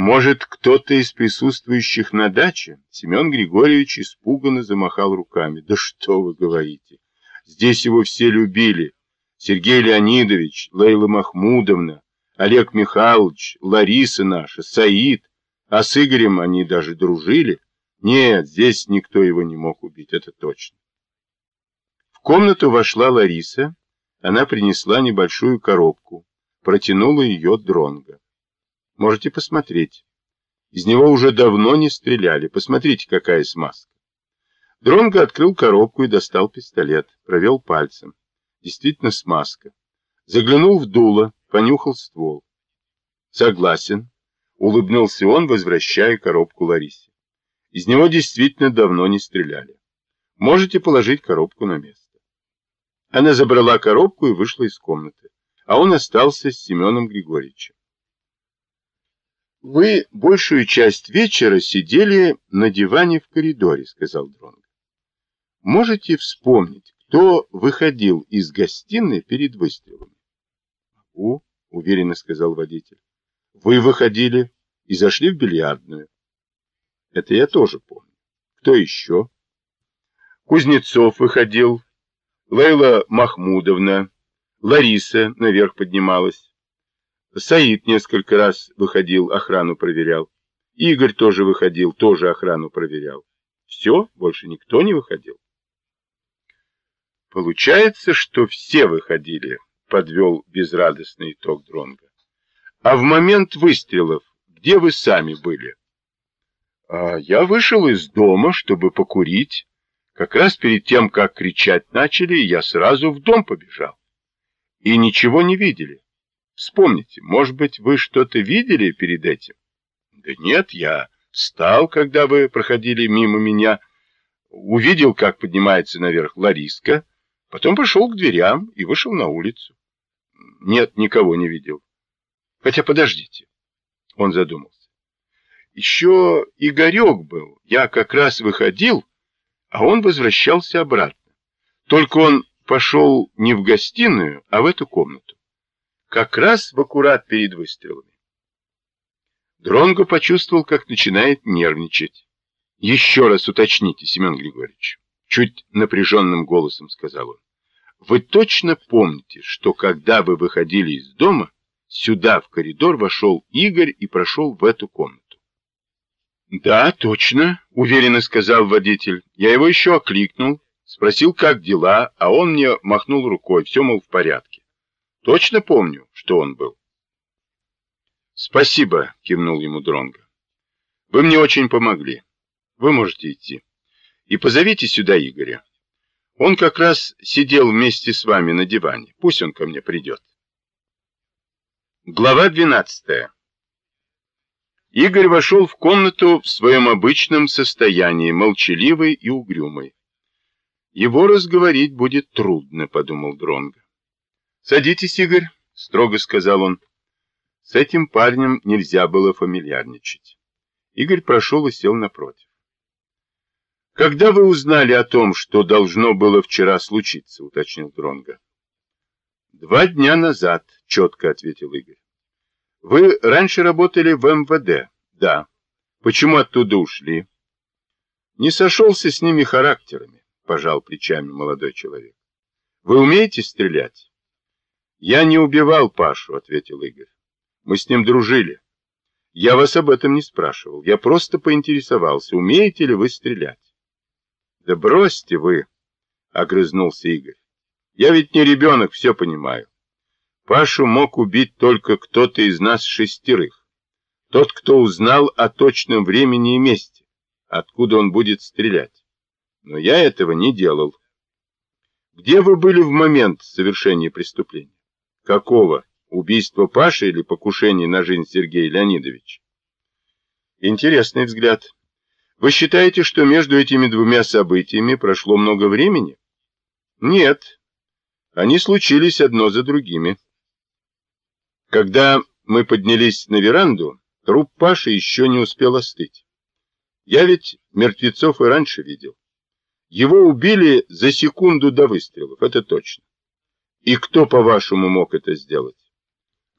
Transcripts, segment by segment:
Может, кто-то из присутствующих на даче? Семен Григорьевич испуганно замахал руками. Да что вы говорите? Здесь его все любили. Сергей Леонидович, Лейла Махмудовна, Олег Михайлович, Лариса наша, Саид. А с Игорем они даже дружили. Нет, здесь никто его не мог убить, это точно. В комнату вошла Лариса. Она принесла небольшую коробку, протянула ее Дронго. Можете посмотреть. Из него уже давно не стреляли. Посмотрите, какая смазка. Дронго открыл коробку и достал пистолет. Провел пальцем. Действительно смазка. Заглянул в дуло, понюхал ствол. Согласен. Улыбнулся он, возвращая коробку Ларисе. Из него действительно давно не стреляли. Можете положить коробку на место. Она забрала коробку и вышла из комнаты. А он остался с Семеном Григорьевичем. «Вы большую часть вечера сидели на диване в коридоре», — сказал Дронго. «Можете вспомнить, кто выходил из гостиной перед выстрелами?» «Могу», — уверенно сказал водитель. «Вы выходили и зашли в бильярдную». «Это я тоже помню. Кто еще?» «Кузнецов выходил, Лейла Махмудовна, Лариса наверх поднималась». Саид несколько раз выходил, охрану проверял. Игорь тоже выходил, тоже охрану проверял. Все, больше никто не выходил. Получается, что все выходили, подвел безрадостный итог Дронга. А в момент выстрелов, где вы сами были? А я вышел из дома, чтобы покурить. Как раз перед тем, как кричать начали, я сразу в дом побежал. И ничего не видели. Вспомните, может быть, вы что-то видели перед этим? Да нет, я встал, когда вы проходили мимо меня, увидел, как поднимается наверх Лариска, потом пошел к дверям и вышел на улицу. Нет, никого не видел. Хотя подождите. Он задумался. Еще Игорек был. Я как раз выходил, а он возвращался обратно. Только он пошел не в гостиную, а в эту комнату как раз в аккурат перед выстрелами. Дронго почувствовал, как начинает нервничать. «Еще раз уточните, Семен Григорьевич», — чуть напряженным голосом сказал он. «Вы точно помните, что когда вы выходили из дома, сюда, в коридор, вошел Игорь и прошел в эту комнату?» «Да, точно», — уверенно сказал водитель. «Я его еще окликнул, спросил, как дела, а он мне махнул рукой, все, мол, в порядке. Точно помню, что он был. Спасибо, кивнул ему Дронго. Вы мне очень помогли. Вы можете идти. И позовите сюда Игоря. Он как раз сидел вместе с вами на диване. Пусть он ко мне придет. Глава 12. Игорь вошел в комнату в своем обычном состоянии, молчаливый и угрюмый. Его разговорить будет трудно, подумал Дронго. «Садитесь, Игорь», — строго сказал он. С этим парнем нельзя было фамильярничать. Игорь прошел и сел напротив. «Когда вы узнали о том, что должно было вчера случиться?» — уточнил Дронга. «Два дня назад», — четко ответил Игорь. «Вы раньше работали в МВД?» «Да». «Почему оттуда ушли?» «Не сошелся с ними характерами», — пожал плечами молодой человек. «Вы умеете стрелять?» «Я не убивал Пашу», — ответил Игорь. «Мы с ним дружили. Я вас об этом не спрашивал. Я просто поинтересовался, умеете ли вы стрелять». «Да бросьте вы», — огрызнулся Игорь. «Я ведь не ребенок, все понимаю. Пашу мог убить только кто-то из нас шестерых. Тот, кто узнал о точном времени и месте, откуда он будет стрелять. Но я этого не делал. Где вы были в момент совершения преступления? Какого? Убийство Паши или покушение на жизнь Сергея Леонидовича? Интересный взгляд. Вы считаете, что между этими двумя событиями прошло много времени? Нет. Они случились одно за другими. Когда мы поднялись на веранду, труп Паши еще не успел остыть. Я ведь мертвецов и раньше видел. Его убили за секунду до выстрелов, это точно. И кто, по-вашему, мог это сделать?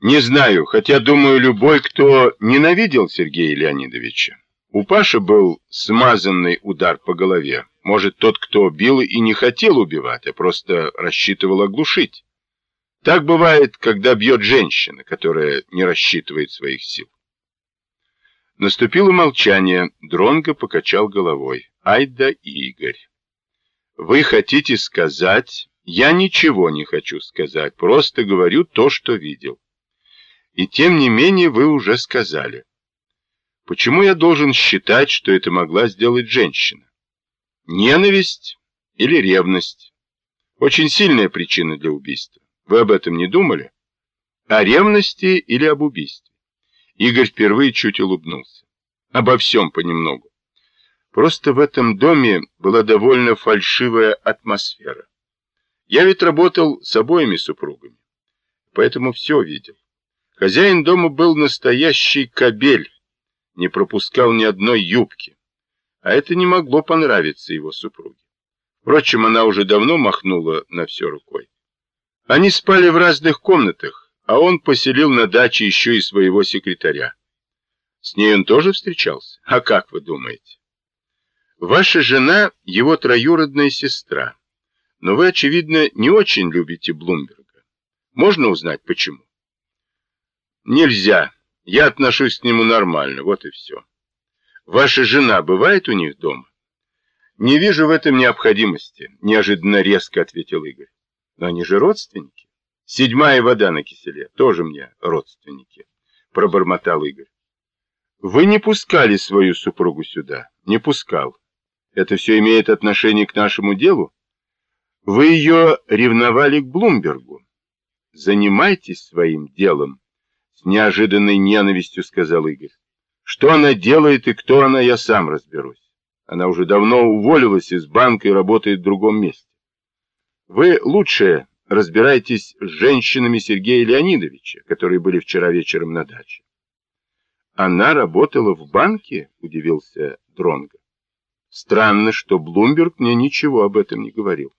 Не знаю, хотя, думаю, любой, кто ненавидел Сергея Леонидовича. У Паши был смазанный удар по голове. Может, тот, кто бил и не хотел убивать, а просто рассчитывал оглушить. Так бывает, когда бьет женщина, которая не рассчитывает своих сил. Наступило молчание. Дронго покачал головой. Айда Игорь. Вы хотите сказать... Я ничего не хочу сказать, просто говорю то, что видел. И тем не менее вы уже сказали. Почему я должен считать, что это могла сделать женщина? Ненависть или ревность? Очень сильная причина для убийства. Вы об этом не думали? О ревности или об убийстве? Игорь впервые чуть улыбнулся. Обо всем понемногу. Просто в этом доме была довольно фальшивая атмосфера. Я ведь работал с обоими супругами, поэтому все видел. Хозяин дома был настоящий кобель, не пропускал ни одной юбки, а это не могло понравиться его супруге. Впрочем, она уже давно махнула на все рукой. Они спали в разных комнатах, а он поселил на даче еще и своего секретаря. С ней он тоже встречался? А как вы думаете? Ваша жена — его троюродная сестра. Но вы, очевидно, не очень любите Блумберга. Можно узнать, почему? Нельзя. Я отношусь к нему нормально, вот и все. Ваша жена бывает у них дома? Не вижу в этом необходимости, неожиданно резко ответил Игорь. Но они же родственники. Седьмая вода на киселе, тоже мне родственники, пробормотал Игорь. Вы не пускали свою супругу сюда? Не пускал. Это все имеет отношение к нашему делу? Вы ее ревновали к Блумбергу. Занимайтесь своим делом, с неожиданной ненавистью сказал Игорь. Что она делает и кто она, я сам разберусь. Она уже давно уволилась из банка и работает в другом месте. Вы лучше разбирайтесь с женщинами Сергея Леонидовича, которые были вчера вечером на даче. Она работала в банке, удивился Дронго. Странно, что Блумберг мне ничего об этом не говорил.